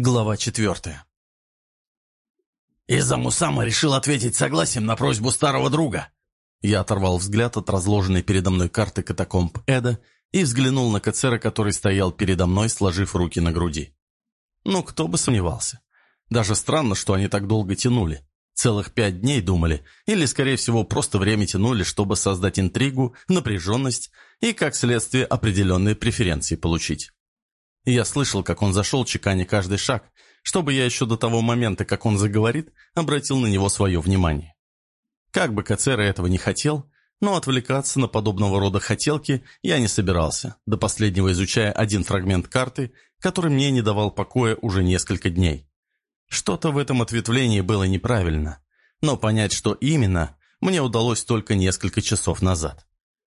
Глава четвертая. «Из-за Мусама решил ответить согласием на просьбу старого друга». Я оторвал взгляд от разложенной передо мной карты катакомб Эда и взглянул на Кацера, который стоял передо мной, сложив руки на груди. Ну, кто бы сомневался. Даже странно, что они так долго тянули. Целых пять дней думали, или, скорее всего, просто время тянули, чтобы создать интригу, напряженность и, как следствие, определенные преференции получить. Я слышал, как он зашел, чеканя каждый шаг, чтобы я еще до того момента, как он заговорит, обратил на него свое внимание. Как бы Кацера этого не хотел, но отвлекаться на подобного рода хотелки я не собирался, до последнего изучая один фрагмент карты, который мне не давал покоя уже несколько дней. Что-то в этом ответвлении было неправильно, но понять, что именно, мне удалось только несколько часов назад.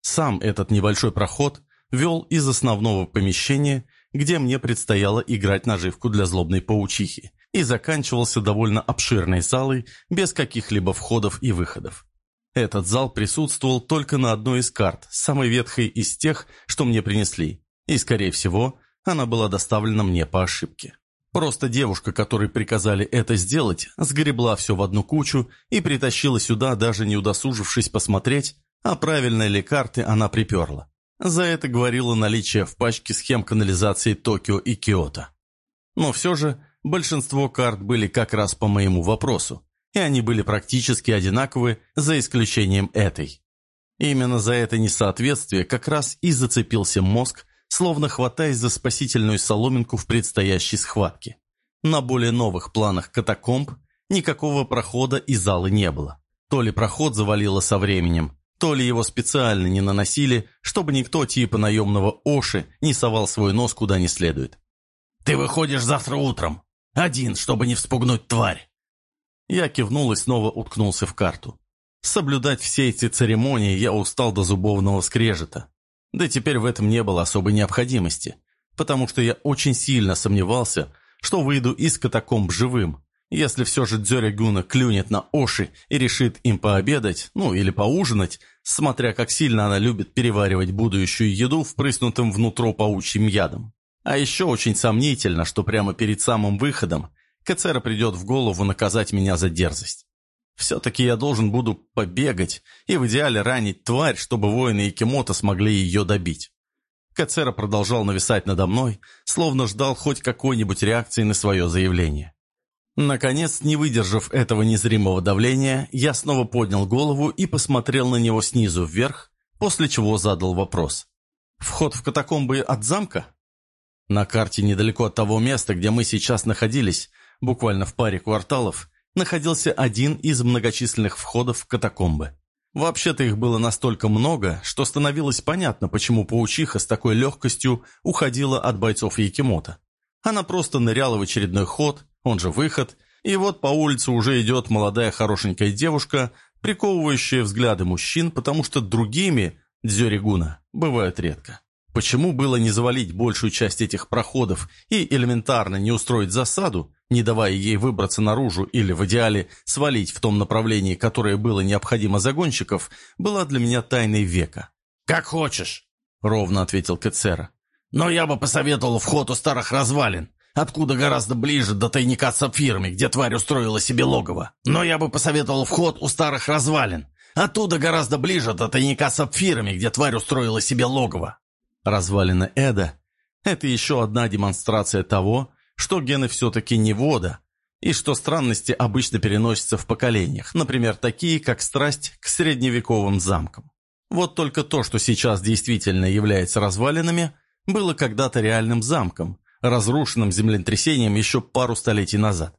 Сам этот небольшой проход вел из основного помещения, где мне предстояло играть наживку для злобной паучихи, и заканчивался довольно обширной залой без каких-либо входов и выходов. Этот зал присутствовал только на одной из карт, самой ветхой из тех, что мне принесли, и, скорее всего, она была доставлена мне по ошибке. Просто девушка, которой приказали это сделать, сгребла все в одну кучу и притащила сюда, даже не удосужившись посмотреть, а правильной ли карты она приперла. За это говорило наличие в пачке схем канализации Токио и Киото. Но все же большинство карт были как раз по моему вопросу, и они были практически одинаковы, за исключением этой. Именно за это несоответствие как раз и зацепился мозг, словно хватаясь за спасительную соломинку в предстоящей схватке. На более новых планах катакомб никакого прохода и залы не было. То ли проход завалило со временем, то ли его специально не наносили, чтобы никто типа наемного Оши не совал свой нос куда не следует. «Ты выходишь завтра утром. Один, чтобы не вспугнуть тварь». Я кивнул и снова уткнулся в карту. Соблюдать все эти церемонии я устал до зубовного скрежета. Да теперь в этом не было особой необходимости, потому что я очень сильно сомневался, что выйду из катакомб живым, если все же Дзёря клюнет на Оши и решит им пообедать, ну или поужинать, смотря как сильно она любит переваривать будущую еду впрыснутым внутрь паучьим ядом. А еще очень сомнительно, что прямо перед самым выходом Кацера придет в голову наказать меня за дерзость. Все-таки я должен буду побегать и в идеале ранить тварь, чтобы воины Икимото смогли ее добить. Кацера продолжал нависать надо мной, словно ждал хоть какой-нибудь реакции на свое заявление. Наконец, не выдержав этого незримого давления, я снова поднял голову и посмотрел на него снизу вверх, после чего задал вопрос. «Вход в катакомбы от замка?» На карте недалеко от того места, где мы сейчас находились, буквально в паре кварталов, находился один из многочисленных входов в катакомбы. Вообще-то их было настолько много, что становилось понятно, почему паучиха с такой легкостью уходила от бойцов Якимото. Она просто ныряла в очередной ход, он же выход, и вот по улице уже идет молодая хорошенькая девушка, приковывающая взгляды мужчин, потому что другими дзёригуна бывают редко. Почему было не завалить большую часть этих проходов и элементарно не устроить засаду, не давая ей выбраться наружу или, в идеале, свалить в том направлении, которое было необходимо загонщиков, была для меня тайной века. «Как хочешь», — ровно ответил Кецера. «Но я бы посоветовал вход у старых развалин, откуда гораздо ближе до тайника с сапфирами, где тварь устроила себе логово. Но я бы посоветовал вход у старых развалин, оттуда гораздо ближе до тайника с сапфирами, где тварь устроила себе логово». Развалина Эда — это еще одна демонстрация того, что гены все-таки не вода, и что странности обычно переносятся в поколениях, например, такие, как страсть к средневековым замкам. Вот только то, что сейчас действительно является развалинами, было когда-то реальным замком, разрушенным землетрясением еще пару столетий назад.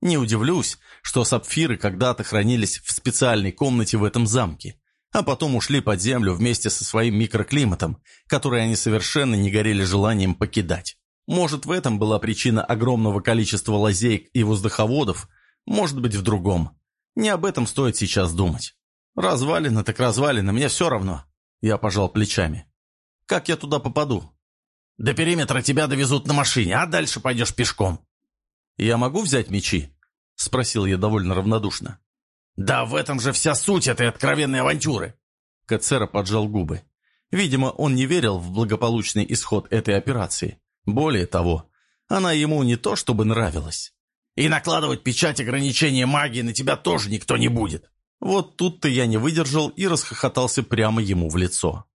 Не удивлюсь, что сапфиры когда-то хранились в специальной комнате в этом замке, а потом ушли под землю вместе со своим микроклиматом, который они совершенно не горели желанием покидать. Может, в этом была причина огромного количества лазеек и воздуховодов, может быть, в другом. Не об этом стоит сейчас думать. Развалина так развалина, мне все равно. Я пожал плечами. Как я туда попаду? До периметра тебя довезут на машине, а дальше пойдешь пешком. Я могу взять мечи? Спросил я довольно равнодушно. Да в этом же вся суть этой откровенной авантюры. Кацера поджал губы. Видимо, он не верил в благополучный исход этой операции. Более того, Она ему не то чтобы нравилась. И накладывать печать ограничения магии на тебя тоже никто не будет. Вот тут-то я не выдержал и расхохотался прямо ему в лицо.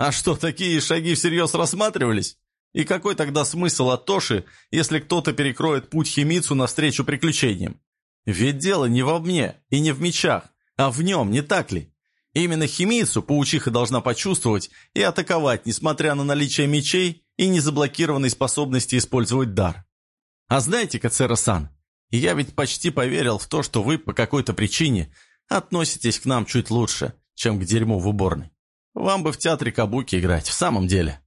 А что, такие шаги всерьез рассматривались? И какой тогда смысл от Тоши, если кто-то перекроет путь Химицу навстречу приключениям? Ведь дело не во мне и не в мечах, а в нем, не так ли? Именно Химицу паучиха должна почувствовать и атаковать, несмотря на наличие мечей и незаблокированной способности использовать дар. А знаете, Кацера-сан, я ведь почти поверил в то, что вы по какой-то причине относитесь к нам чуть лучше, чем к дерьму в уборной. Вам бы в театре Кабуки играть, в самом деле.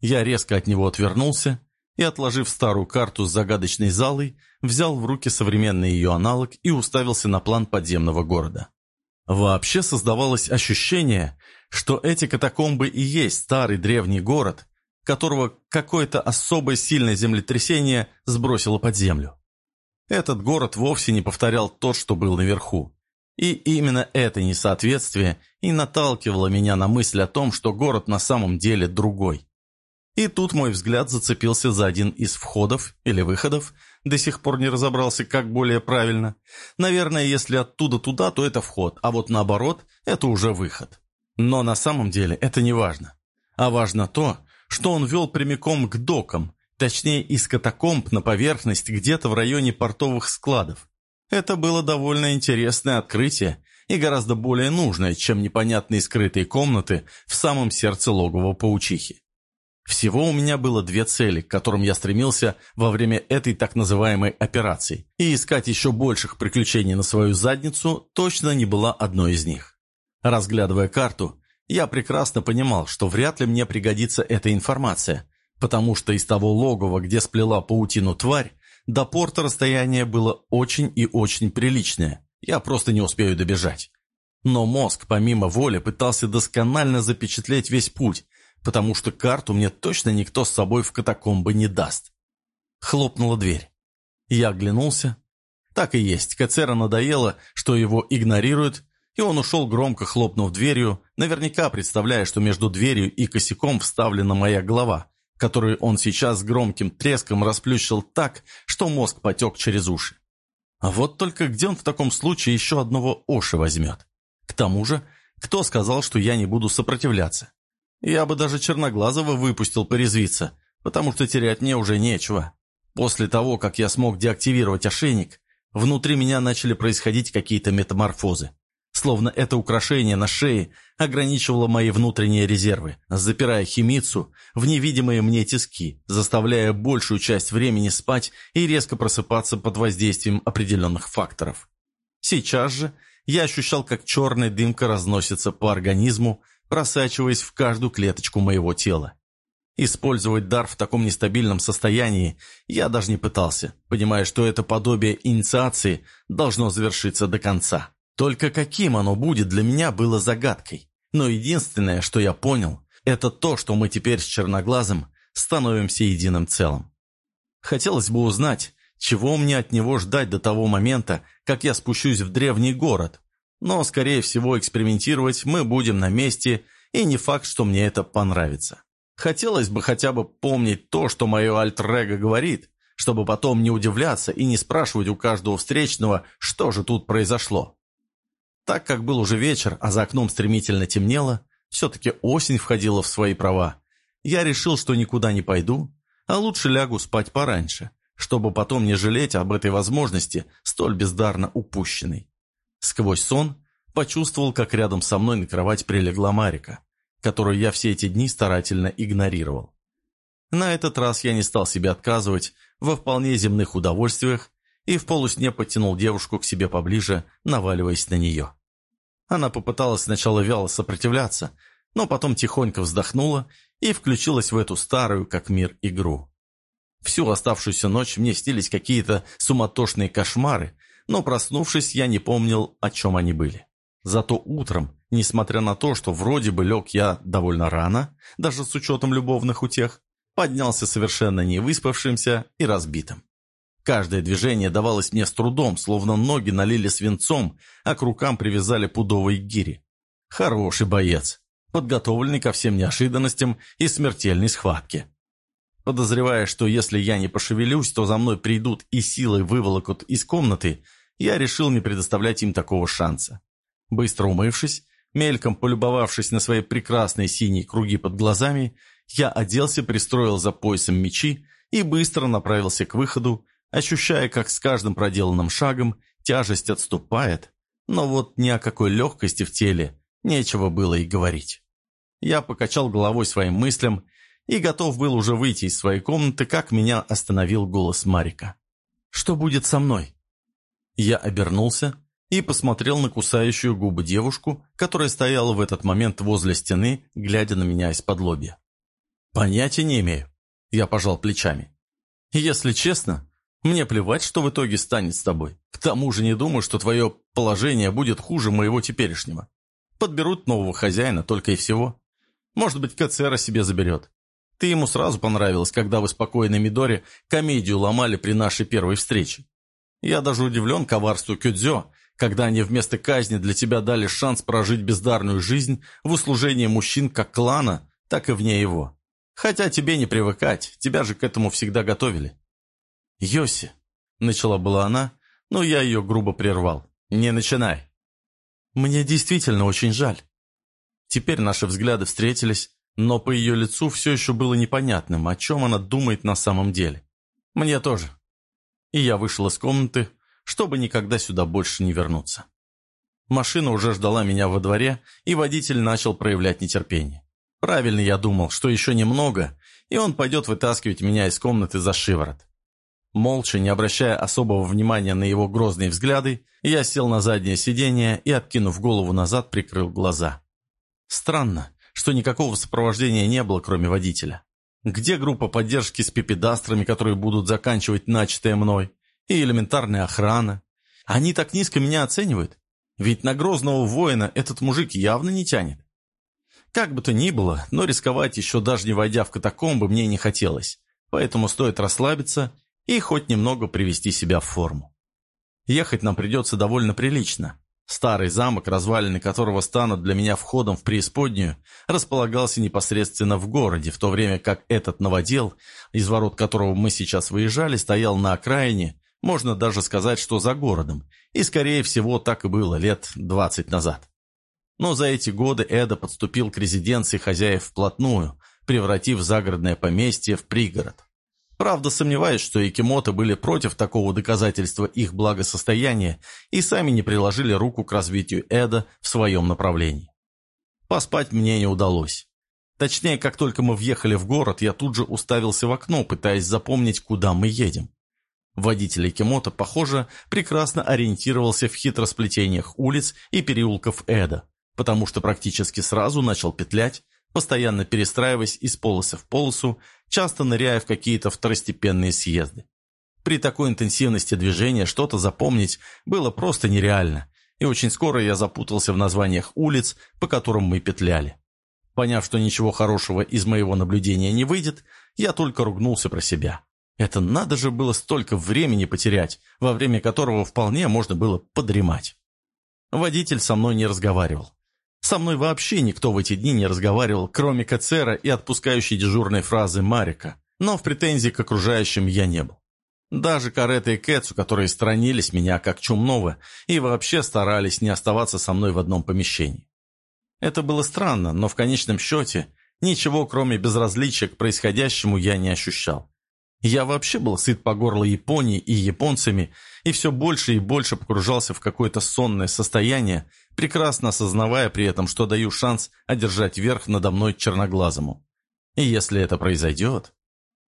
Я резко от него отвернулся и, отложив старую карту с загадочной залой, взял в руки современный ее аналог и уставился на план подземного города. Вообще создавалось ощущение, что эти катакомбы и есть старый древний город, которого какое-то особое сильное землетрясение сбросило под землю. Этот город вовсе не повторял тот, что был наверху. И именно это несоответствие и наталкивало меня на мысль о том, что город на самом деле другой. И тут мой взгляд зацепился за один из входов или выходов, до сих пор не разобрался, как более правильно. Наверное, если оттуда туда, то это вход, а вот наоборот, это уже выход. Но на самом деле это не важно. А важно то, что он вел прямиком к докам, точнее из катакомб на поверхность где-то в районе портовых складов. Это было довольно интересное открытие и гораздо более нужное, чем непонятные скрытые комнаты в самом сердце логова паучихи. Всего у меня было две цели, к которым я стремился во время этой так называемой операции, и искать еще больших приключений на свою задницу точно не была одной из них. Разглядывая карту, я прекрасно понимал, что вряд ли мне пригодится эта информация, потому что из того логова, где сплела паутину тварь, до порта расстояние было очень и очень приличное, я просто не успею добежать. Но мозг, помимо воли, пытался досконально запечатлеть весь путь, потому что карту мне точно никто с собой в катакомбы не даст. Хлопнула дверь. Я оглянулся. Так и есть, Кацера надоело, что его игнорируют, и он ушел громко хлопнув дверью, наверняка представляя, что между дверью и косяком вставлена моя голова, которую он сейчас громким треском расплющил так, что мозг потек через уши. А вот только где он в таком случае еще одного Оши возьмет? К тому же, кто сказал, что я не буду сопротивляться? Я бы даже Черноглазого выпустил порезвиться, потому что терять мне уже нечего. После того, как я смог деактивировать ошейник, внутри меня начали происходить какие-то метаморфозы. Словно это украшение на шее ограничивало мои внутренние резервы, запирая химицу в невидимые мне тиски, заставляя большую часть времени спать и резко просыпаться под воздействием определенных факторов. Сейчас же я ощущал, как черная дымка разносится по организму, просачиваясь в каждую клеточку моего тела. Использовать дар в таком нестабильном состоянии я даже не пытался, понимая, что это подобие инициации должно завершиться до конца. Только каким оно будет для меня было загадкой. Но единственное, что я понял, это то, что мы теперь с Черноглазым становимся единым целым. Хотелось бы узнать, чего мне от него ждать до того момента, как я спущусь в древний город, но, скорее всего, экспериментировать мы будем на месте, и не факт, что мне это понравится. Хотелось бы хотя бы помнить то, что мое альтер говорит, чтобы потом не удивляться и не спрашивать у каждого встречного, что же тут произошло. Так как был уже вечер, а за окном стремительно темнело, все-таки осень входила в свои права, я решил, что никуда не пойду, а лучше лягу спать пораньше, чтобы потом не жалеть об этой возможности, столь бездарно упущенной. Сквозь сон почувствовал, как рядом со мной на кровать прилегла Марика, которую я все эти дни старательно игнорировал. На этот раз я не стал себе отказывать во вполне земных удовольствиях и в полусне подтянул девушку к себе поближе, наваливаясь на нее. Она попыталась сначала вяло сопротивляться, но потом тихонько вздохнула и включилась в эту старую, как мир, игру. Всю оставшуюся ночь мне снились какие-то суматошные кошмары, но проснувшись, я не помнил, о чем они были. Зато утром, несмотря на то, что вроде бы лег я довольно рано, даже с учетом любовных утех, поднялся совершенно невыспавшимся и разбитым. Каждое движение давалось мне с трудом, словно ноги налили свинцом, а к рукам привязали пудовые гири. Хороший боец, подготовленный ко всем неожиданностям и смертельной схватке. Подозревая, что если я не пошевелюсь, то за мной придут и силой выволокут из комнаты, я решил не предоставлять им такого шанса. Быстро умывшись, мельком полюбовавшись на свои прекрасные синие круги под глазами, я оделся, пристроил за поясом мечи и быстро направился к выходу, ощущая, как с каждым проделанным шагом тяжесть отступает, но вот ни о какой легкости в теле нечего было и говорить. Я покачал головой своим мыслям и готов был уже выйти из своей комнаты, как меня остановил голос Марика. «Что будет со мной?» Я обернулся и посмотрел на кусающую губы девушку, которая стояла в этот момент возле стены, глядя на меня из-под лобья. «Понятия не имею», — я пожал плечами. «Если честно, мне плевать, что в итоге станет с тобой. К тому же не думаю, что твое положение будет хуже моего теперешнего. Подберут нового хозяина только и всего. Может быть, Кацера себе заберет. Ты ему сразу понравилась, когда вы спокойно Мидоре комедию ломали при нашей первой встрече. Я даже удивлен коварству Кюдзё, когда они вместо казни для тебя дали шанс прожить бездарную жизнь в услужении мужчин как клана, так и вне его. Хотя тебе не привыкать, тебя же к этому всегда готовили. «Йоси», — начала была она, но я ее грубо прервал. «Не начинай». «Мне действительно очень жаль». Теперь наши взгляды встретились, но по ее лицу все еще было непонятным, о чем она думает на самом деле. Мне тоже. И я вышел из комнаты, чтобы никогда сюда больше не вернуться. Машина уже ждала меня во дворе, и водитель начал проявлять нетерпение. Правильно я думал, что еще немного, и он пойдет вытаскивать меня из комнаты за шиворот. Молча, не обращая особого внимания на его грозные взгляды, я сел на заднее сиденье и, откинув голову назад, прикрыл глаза. Странно, что никакого сопровождения не было, кроме водителя. Где группа поддержки с пипедастрами, которые будут заканчивать начатое мной? И элементарная охрана? Они так низко меня оценивают? Ведь на грозного воина этот мужик явно не тянет. Как бы то ни было, но рисковать еще даже не войдя в катакомбы мне не хотелось. Поэтому стоит расслабиться и хоть немного привести себя в форму. Ехать нам придется довольно прилично. Старый замок, развалины которого станут для меня входом в преисподнюю, располагался непосредственно в городе, в то время как этот новодел, из ворот которого мы сейчас выезжали, стоял на окраине, можно даже сказать, что за городом, и, скорее всего, так и было лет 20 назад. Но за эти годы Эда подступил к резиденции хозяев вплотную, превратив загородное поместье в пригород. Правда, сомневаюсь, что Якимоты были против такого доказательства их благосостояния и сами не приложили руку к развитию Эда в своем направлении. Поспать мне не удалось. Точнее, как только мы въехали в город, я тут же уставился в окно, пытаясь запомнить, куда мы едем. Водитель Якимото, похоже, прекрасно ориентировался в хитросплетениях улиц и переулков Эда, потому что практически сразу начал петлять, постоянно перестраиваясь из полосы в полосу, часто ныряя в какие-то второстепенные съезды. При такой интенсивности движения что-то запомнить было просто нереально, и очень скоро я запутался в названиях улиц, по которым мы петляли. Поняв, что ничего хорошего из моего наблюдения не выйдет, я только ругнулся про себя. Это надо же было столько времени потерять, во время которого вполне можно было подремать. Водитель со мной не разговаривал. Со мной вообще никто в эти дни не разговаривал, кроме Кацера и отпускающей дежурной фразы Марика, но в претензии к окружающим я не был. Даже Карета и Кэтсу, которые сторонились меня как чумного и вообще старались не оставаться со мной в одном помещении. Это было странно, но в конечном счете ничего, кроме безразличия к происходящему, я не ощущал. Я вообще был сыт по горло Японией и японцами, и все больше и больше погружался в какое-то сонное состояние, прекрасно осознавая при этом, что даю шанс одержать верх надо мной черноглазому. И если это произойдет...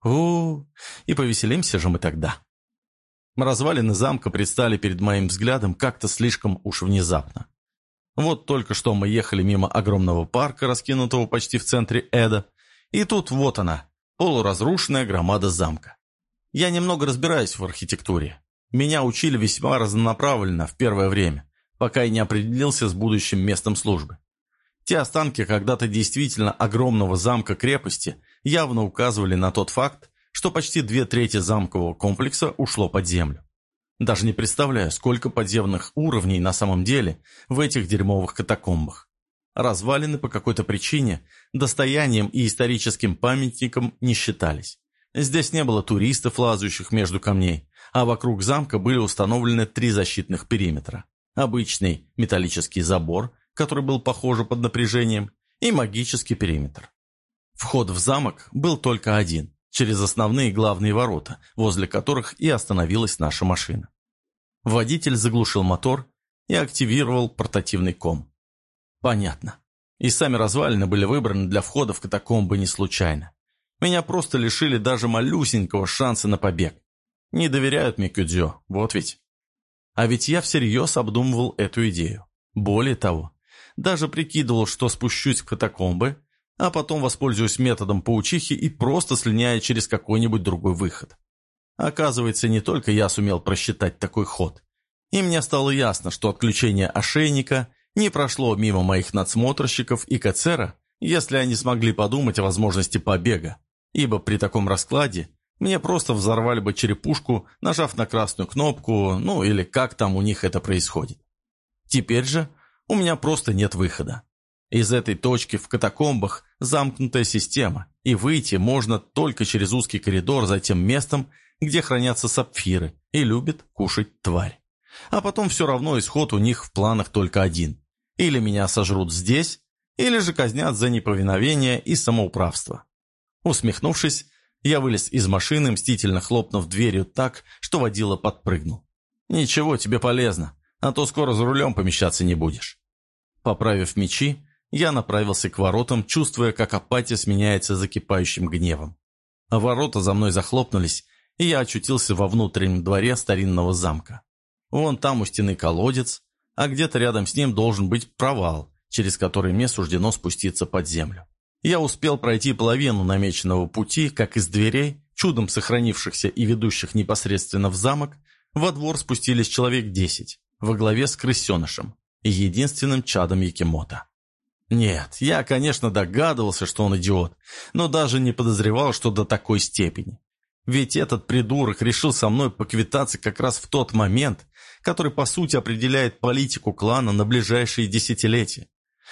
у, -у, -у и повеселимся же мы тогда. Развалины замка предстали перед моим взглядом как-то слишком уж внезапно. Вот только что мы ехали мимо огромного парка, раскинутого почти в центре Эда, и тут вот она, полуразрушенная громада замка. Я немного разбираюсь в архитектуре. Меня учили весьма разнонаправленно в первое время, пока я не определился с будущим местом службы. Те останки когда-то действительно огромного замка-крепости явно указывали на тот факт, что почти две трети замкового комплекса ушло под землю. Даже не представляю, сколько подземных уровней на самом деле в этих дерьмовых катакомбах развалины по какой-то причине достоянием и историческим памятником не считались. Здесь не было туристов, лазающих между камней, а вокруг замка были установлены три защитных периметра. Обычный металлический забор, который был похож под напряжением, и магический периметр. Вход в замок был только один, через основные главные ворота, возле которых и остановилась наша машина. Водитель заглушил мотор и активировал портативный ком. Понятно. И сами развалины были выбраны для входа в катакомбы не случайно. Меня просто лишили даже малюсенького шанса на побег. Не доверяют мне Кюдзё, вот ведь. А ведь я всерьез обдумывал эту идею. Более того, даже прикидывал, что спущусь в катакомбы, а потом воспользуюсь методом паучихи и просто слиняю через какой-нибудь другой выход. Оказывается, не только я сумел просчитать такой ход. И мне стало ясно, что отключение ошейника не прошло мимо моих надсмотрщиков и Кацера, если они смогли подумать о возможности побега, ибо при таком раскладе мне просто взорвали бы черепушку, нажав на красную кнопку, ну или как там у них это происходит. Теперь же у меня просто нет выхода. Из этой точки в катакомбах замкнутая система, и выйти можно только через узкий коридор за тем местом, где хранятся сапфиры и любит кушать тварь. А потом все равно исход у них в планах только один. Или меня сожрут здесь, или же казнят за неповиновение и самоуправство. Усмехнувшись, я вылез из машины, мстительно хлопнув дверью так, что водила подпрыгнул. «Ничего, тебе полезно а то скоро за рулем помещаться не будешь». Поправив мечи, я направился к воротам, чувствуя, как апатия сменяется закипающим гневом. А ворота за мной захлопнулись, и я очутился во внутреннем дворе старинного замка. Вон там у стены колодец, а где-то рядом с ним должен быть провал, через который мне суждено спуститься под землю. Я успел пройти половину намеченного пути, как из дверей, чудом сохранившихся и ведущих непосредственно в замок, во двор спустились человек десять во главе с крысенышем, единственным чадом Якимота. Нет, я, конечно, догадывался, что он идиот, но даже не подозревал, что до такой степени. Ведь этот придурок решил со мной поквитаться как раз в тот момент, который, по сути, определяет политику клана на ближайшие десятилетия.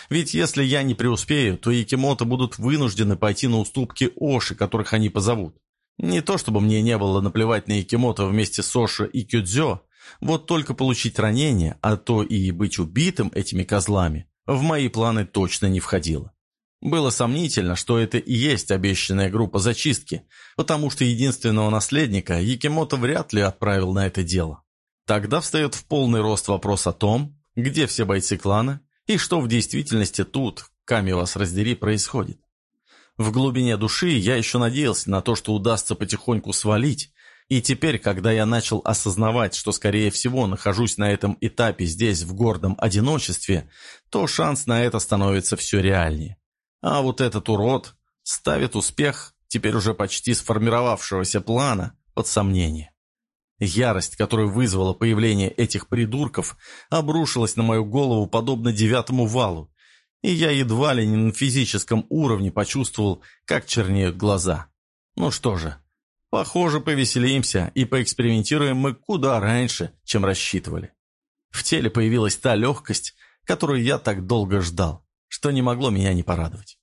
Ведь если я не преуспею, то Якимото будут вынуждены пойти на уступки Оши, которых они позовут. Не то чтобы мне не было наплевать на Якимото вместе с Оши и Кюдзё, вот только получить ранение, а то и быть убитым этими козлами, в мои планы точно не входило. Было сомнительно, что это и есть обещанная группа зачистки, потому что единственного наследника Якимото вряд ли отправил на это дело. Тогда встает в полный рост вопрос о том, где все бойцы клана и что в действительности тут, Ками вас раздери, происходит. В глубине души я еще надеялся на то, что удастся потихоньку свалить, и теперь, когда я начал осознавать, что, скорее всего, нахожусь на этом этапе здесь в гордом одиночестве, то шанс на это становится все реальнее. А вот этот урод ставит успех теперь уже почти сформировавшегося плана под сомнение. Ярость, которую вызвало появление этих придурков, обрушилась на мою голову подобно девятому валу, и я едва ли не на физическом уровне почувствовал, как чернеют глаза. Ну что же, Похоже, повеселимся и поэкспериментируем мы куда раньше, чем рассчитывали. В теле появилась та легкость, которую я так долго ждал, что не могло меня не порадовать.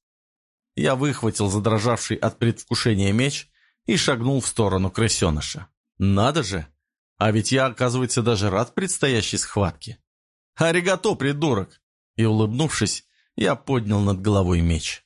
Я выхватил задрожавший от предвкушения меч и шагнул в сторону крысеныша. Надо же! А ведь я, оказывается, даже рад предстоящей схватке. «Аригато, придурок!» И, улыбнувшись, я поднял над головой меч.